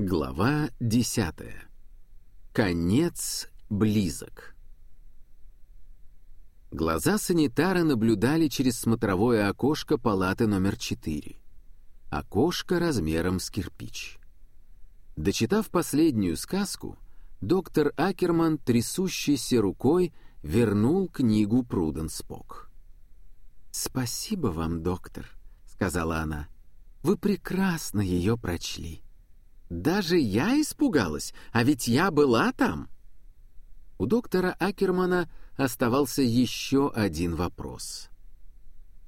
Глава 10. Конец близок. Глаза санитара наблюдали через смотровое окошко палаты номер 4. Окошко размером с кирпич. Дочитав последнюю сказку, доктор Акерман, трясущейся рукой, вернул книгу Пруденспок. «Спасибо вам, доктор», — сказала она. «Вы прекрасно ее прочли». Даже я испугалась, а ведь я была там. У доктора Акермана оставался еще один вопрос.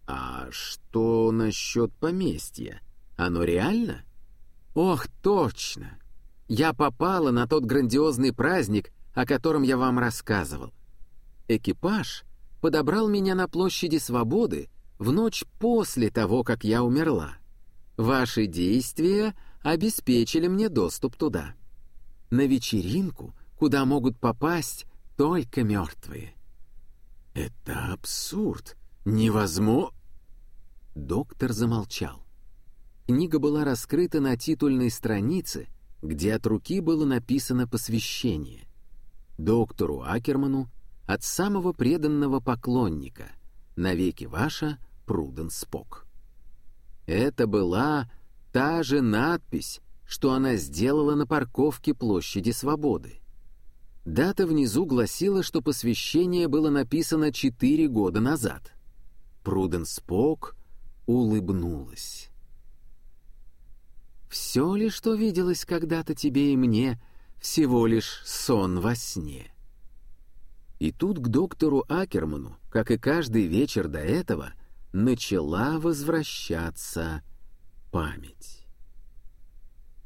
«А что насчет поместья? Оно реально?» «Ох, точно! Я попала на тот грандиозный праздник, о котором я вам рассказывал. Экипаж подобрал меня на площади Свободы в ночь после того, как я умерла. Ваши действия обеспечили мне доступ туда. На вечеринку, куда могут попасть только мертвые. «Это абсурд! Невозможно!» Доктор замолчал. Книга была раскрыта на титульной странице, где от руки было написано посвящение. Доктору Акерману от самого преданного поклонника, навеки ваша Пруден Спок. Это была та же надпись, что она сделала на парковке площади Свободы. Дата внизу гласила, что посвящение было написано четыре года назад. Пруден Спок улыбнулась. «Все ли, что виделось когда-то тебе и мне, всего лишь сон во сне?» И тут к доктору Акерману, как и каждый вечер до этого, начала возвращаться память.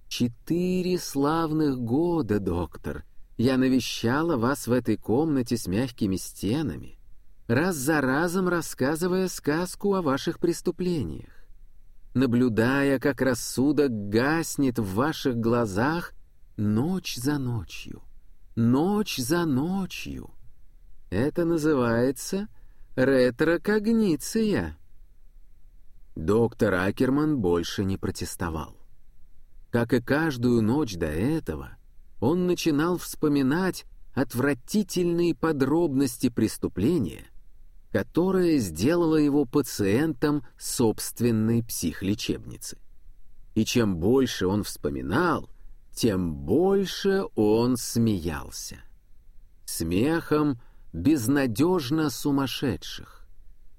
«Четыре славных года, доктор. Я навещала вас в этой комнате с мягкими стенами, раз за разом рассказывая сказку о ваших преступлениях. Наблюдая, как рассудок гаснет в ваших глазах ночь за ночью, ночь за ночью. Это называется ретрокогниция». Доктор Акерман больше не протестовал. Как и каждую ночь до этого, он начинал вспоминать отвратительные подробности преступления, которое сделало его пациентом собственной психлечебницы. И чем больше он вспоминал, тем больше он смеялся. Смехом безнадежно сумасшедших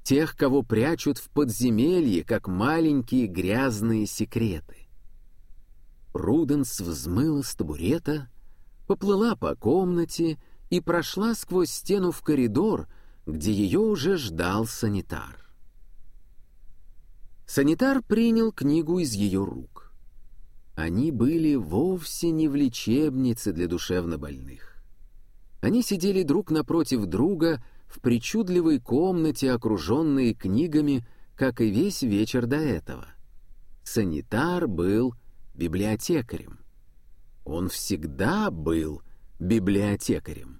тех, кого прячут в подземелье, как маленькие грязные секреты. Пруденс взмыла с табурета, поплыла по комнате и прошла сквозь стену в коридор, где ее уже ждал санитар. Санитар принял книгу из ее рук. Они были вовсе не в лечебнице для душевнобольных. Они сидели друг напротив друга в причудливой комнате, окруженной книгами, как и весь вечер до этого. Санитар был библиотекарем. Он всегда был библиотекарем.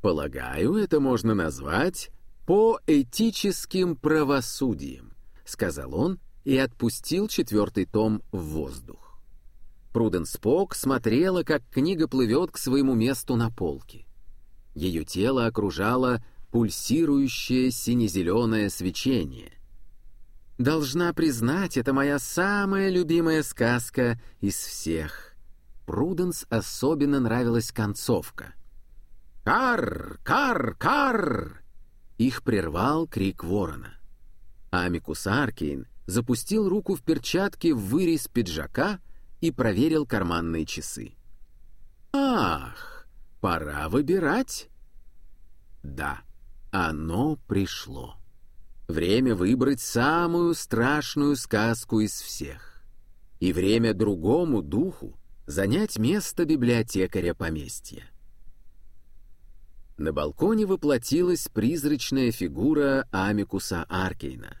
«Полагаю, это можно назвать поэтическим правосудием», — сказал он и отпустил четвертый том в воздух. Пруденспок смотрела, как книга плывет к своему месту на полке. Ее тело окружало пульсирующее сине-зеленое свечение. Должна признать, это моя самая любимая сказка из всех. Пруденс особенно нравилась концовка. «Кар! Кар! Кар!» Их прервал крик ворона. Амикус Аркейн запустил руку в перчатки в вырез пиджака и проверил карманные часы. «Ах!» Пора выбирать. Да, оно пришло. Время выбрать самую страшную сказку из всех. И время другому духу занять место библиотекаря поместья. На балконе воплотилась призрачная фигура Амикуса Аркейна.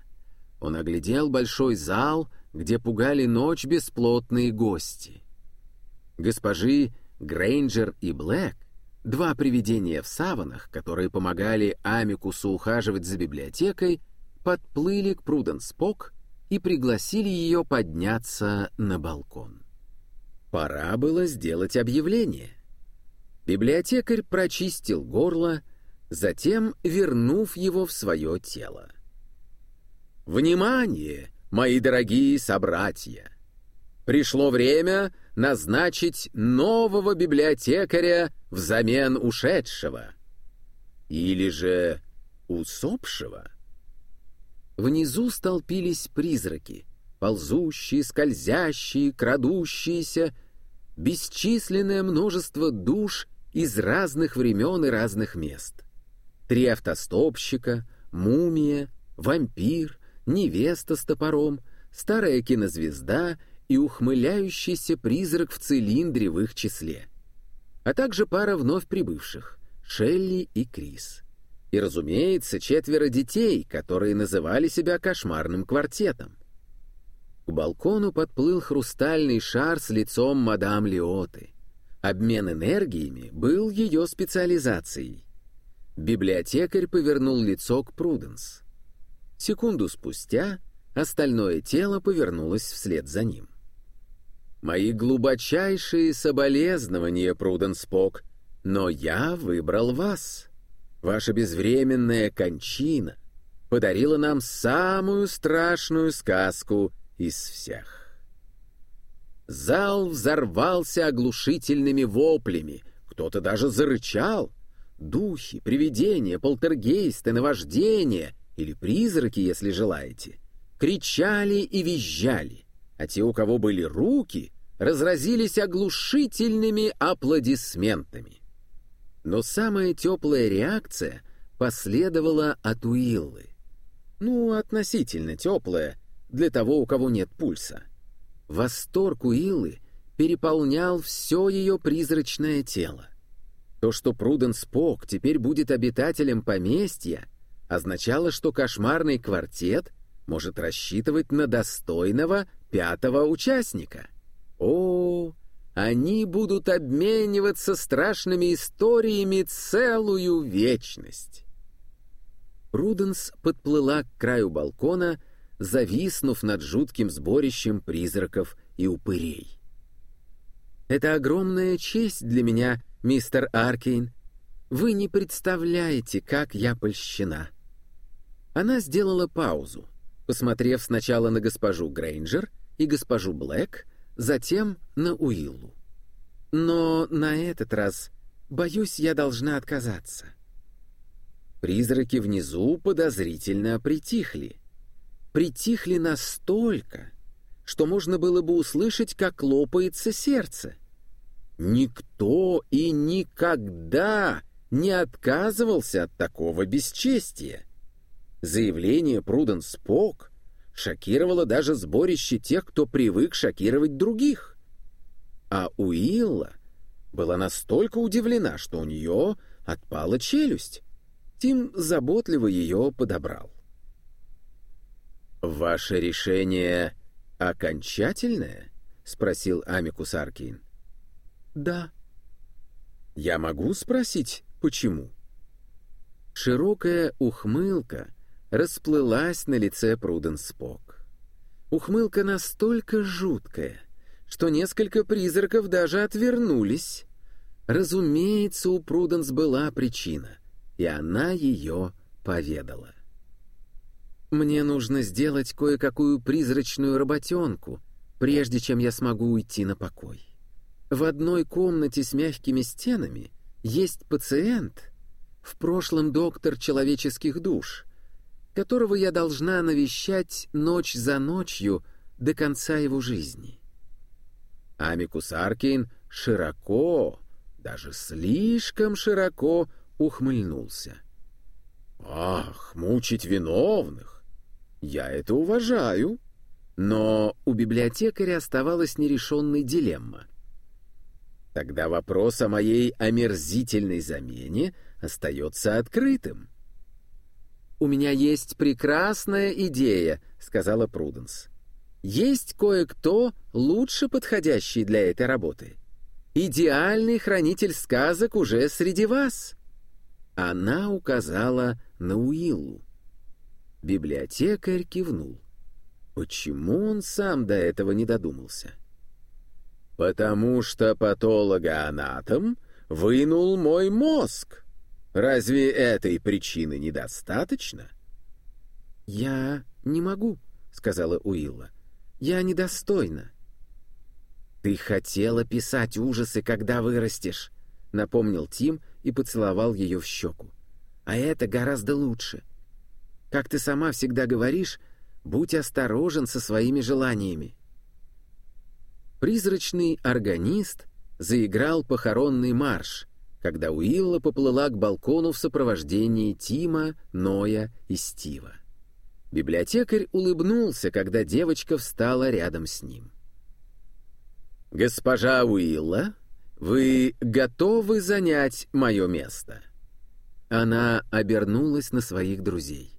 Он оглядел большой зал, где пугали ночь бесплотные гости. Госпожи Грейнджер и Блэк Два привидения в саванах, которые помогали Амикусу ухаживать за библиотекой, подплыли к Пруденс Пок и пригласили ее подняться на балкон. Пора было сделать объявление. Библиотекарь прочистил горло, затем вернув его в свое тело. «Внимание, мои дорогие собратья! Пришло время назначить нового библиотекаря взамен ушедшего. Или же усопшего?» Внизу столпились призраки, ползущие, скользящие, крадущиеся, бесчисленное множество душ из разных времен и разных мест. Три автостопщика, мумия, вампир, невеста с топором, старая кинозвезда и ухмыляющийся призрак в цилиндре в их числе. А также пара вновь прибывших — Шелли и Крис. И, разумеется, четверо детей, которые называли себя кошмарным квартетом. К балкону подплыл хрустальный шар с лицом мадам Лиоты. Обмен энергиями был ее специализацией. Библиотекарь повернул лицо к Пруденс. Секунду спустя остальное тело повернулось вслед за ним. «Мои глубочайшие соболезнования, Пруденс Пок, но я выбрал вас. Ваша безвременная кончина подарила нам самую страшную сказку из всех». Зал взорвался оглушительными воплями, кто-то даже зарычал. Духи, привидения, полтергейсты, наваждения или призраки, если желаете, кричали и визжали, а те, у кого были руки, разразились оглушительными аплодисментами. Но самая теплая реакция последовала от Уиллы. Ну, относительно теплая, для того, у кого нет пульса. Восторг Уиллы переполнял все ее призрачное тело. То, что Пруден Спок теперь будет обитателем поместья, означало, что кошмарный квартет может рассчитывать на достойного пятого участника. О, они будут обмениваться страшными историями целую вечность. Пруденс подплыла к краю балкона, зависнув над жутким сборищем призраков и упырей. «Это огромная честь для меня, мистер Аркейн. Вы не представляете, как я польщена». Она сделала паузу, посмотрев сначала на госпожу Грейнджер и госпожу Блэк, затем на Уиллу. «Но на этот раз, боюсь, я должна отказаться». Призраки внизу подозрительно притихли — притихли настолько, что можно было бы услышать, как лопается сердце. Никто и никогда не отказывался от такого бесчестия. Заявление Пруден Спок шокировало даже сборище тех, кто привык шокировать других. А Уилла была настолько удивлена, что у нее отпала челюсть. Тим заботливо ее подобрал. «Ваше решение окончательное?» — спросил Амикус Аркин. «Да». «Я могу спросить, почему?» Широкая ухмылка расплылась на лице Пруден Спок. Ухмылка настолько жуткая, что несколько призраков даже отвернулись. Разумеется, у Пруденс была причина, и она ее поведала. Мне нужно сделать кое-какую призрачную работенку, прежде чем я смогу уйти на покой. В одной комнате с мягкими стенами есть пациент, в прошлом доктор человеческих душ, которого я должна навещать ночь за ночью до конца его жизни. Амикус Аркейн широко, даже слишком широко ухмыльнулся. «Ах, мучить виновных! Я это уважаю. Но у библиотекаря оставалась нерешенной дилемма. Тогда вопрос о моей омерзительной замене остается открытым. «У меня есть прекрасная идея», — сказала Пруденс. «Есть кое-кто, лучше подходящий для этой работы. Идеальный хранитель сказок уже среди вас». Она указала на Уиллу. Библиотекарь кивнул. Почему он сам до этого не додумался? «Потому что патологоанатом вынул мой мозг. Разве этой причины недостаточно?» «Я не могу», — сказала Уилла. «Я недостойна». «Ты хотела писать ужасы, когда вырастешь», — напомнил Тим и поцеловал ее в щеку. «А это гораздо лучше. Как ты сама всегда говоришь, будь осторожен со своими желаниями». Призрачный органист заиграл похоронный марш, когда Уилла поплыла к балкону в сопровождении Тима, Ноя и Стива. Библиотекарь улыбнулся, когда девочка встала рядом с ним. «Госпожа Уилла, вы готовы занять мое место?» Она обернулась на своих друзей.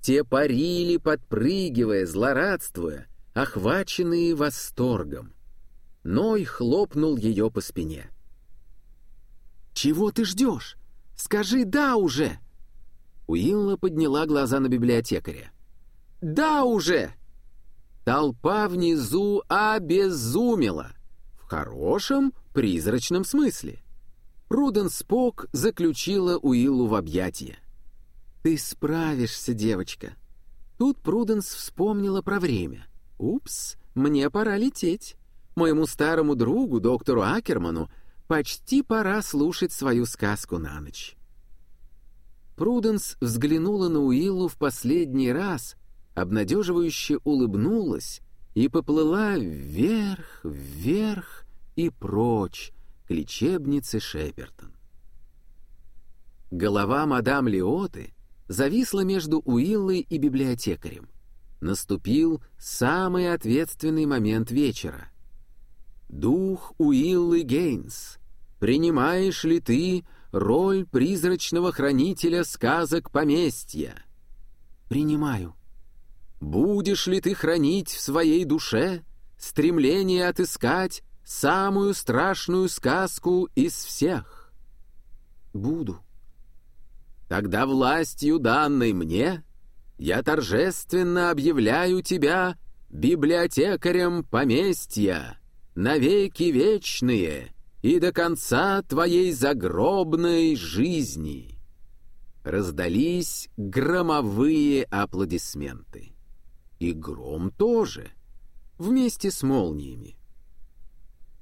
Те парили, подпрыгивая, злорадствуя, охваченные восторгом. Ной хлопнул ее по спине. «Чего ты ждешь? Скажи «да» уже!» Уилла подняла глаза на библиотекаря. «Да уже!» Толпа внизу обезумела. В хорошем, призрачном смысле. Пруден Спок заключила Уиллу в объятия. «Ты справишься, девочка». Тут Пруденс вспомнила про время. «Упс, мне пора лететь. Моему старому другу, доктору Акерману, почти пора слушать свою сказку на ночь». Пруденс взглянула на Уиллу в последний раз, обнадеживающе улыбнулась и поплыла вверх, вверх и прочь к лечебнице Шепертон. Голова мадам Лиоты зависла между Уиллой и библиотекарем. Наступил самый ответственный момент вечера. «Дух Уиллы Гейнс, принимаешь ли ты роль призрачного хранителя сказок поместья?» «Принимаю», Будешь ли ты хранить в своей душе стремление отыскать самую страшную сказку из всех? Буду. Тогда властью данной мне я торжественно объявляю тебя библиотекарем поместья, навеки вечные и до конца твоей загробной жизни. Раздались громовые аплодисменты. И гром тоже, вместе с молниями.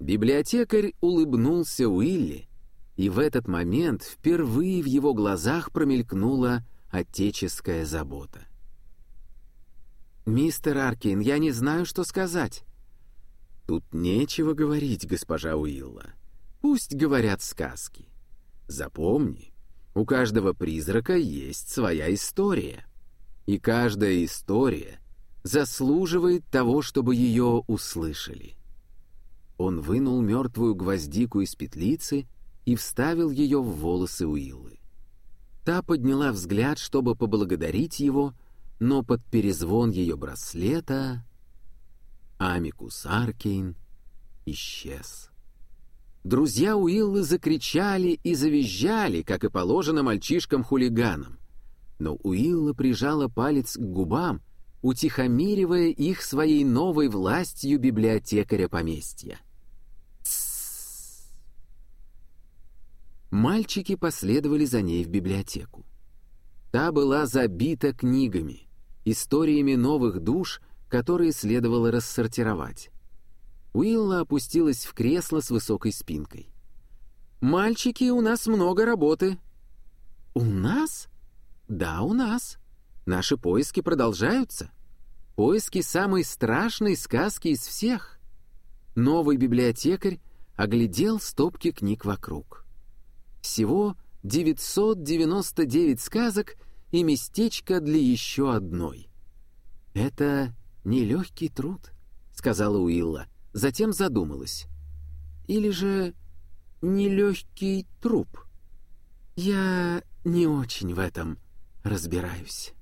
Библиотекарь улыбнулся Уилли, и в этот момент впервые в его глазах промелькнула отеческая забота. «Мистер Аркин, я не знаю, что сказать». «Тут нечего говорить, госпожа Уилла. Пусть говорят сказки. Запомни, у каждого призрака есть своя история. И каждая история заслуживает того, чтобы ее услышали. Он вынул мертвую гвоздику из петлицы и вставил ее в волосы Уиллы. Та подняла взгляд, чтобы поблагодарить его, но под перезвон ее браслета Амикус Аркейн исчез. Друзья Уиллы закричали и завизжали, как и положено мальчишкам-хулиганам. Но Уилла прижала палец к губам, утихомиривая их своей новой властью библиотекаря поместья. Мальчики последовали за ней в библиотеку. Та была забита книгами, историями новых душ, которые следовало рассортировать. Уилла опустилась в кресло с высокой спинкой. «Мальчики, у нас много работы». «У нас?» «Да, у нас. Наши поиски продолжаются. Поиски самой страшной сказки из всех». Новый библиотекарь оглядел стопки книг вокруг. Всего 999 сказок и местечко для еще одной. «Это нелегкий труд», — сказала Уилла, — затем задумалась. Или же нелегкий труп? Я не очень в этом разбираюсь.